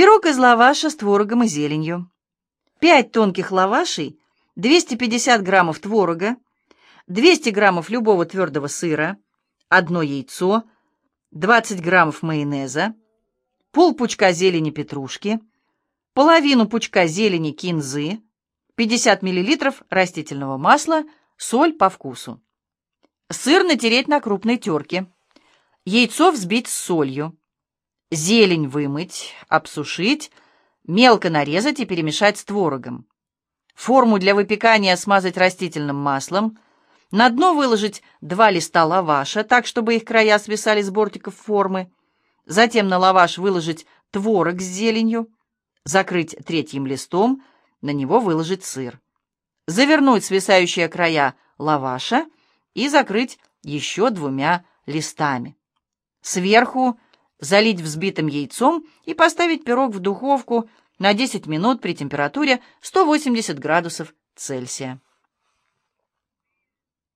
Пирог из лаваша с творогом и зеленью. 5 тонких лавашей, 250 граммов творога, 200 граммов любого твердого сыра, одно яйцо, 20 граммов майонеза, пол пучка зелени петрушки, половину пучка зелени кинзы, 50 мл растительного масла, соль по вкусу. Сыр натереть на крупной терке. Яйцо взбить с солью. Зелень вымыть, обсушить, мелко нарезать и перемешать с творогом. Форму для выпекания смазать растительным маслом. На дно выложить два листа лаваша, так, чтобы их края свисали с бортиков формы. Затем на лаваш выложить творог с зеленью. Закрыть третьим листом, на него выложить сыр. Завернуть свисающие края лаваша и закрыть еще двумя листами. Сверху залить взбитым яйцом и поставить пирог в духовку на 10 минут при температуре 180 градусов Цельсия.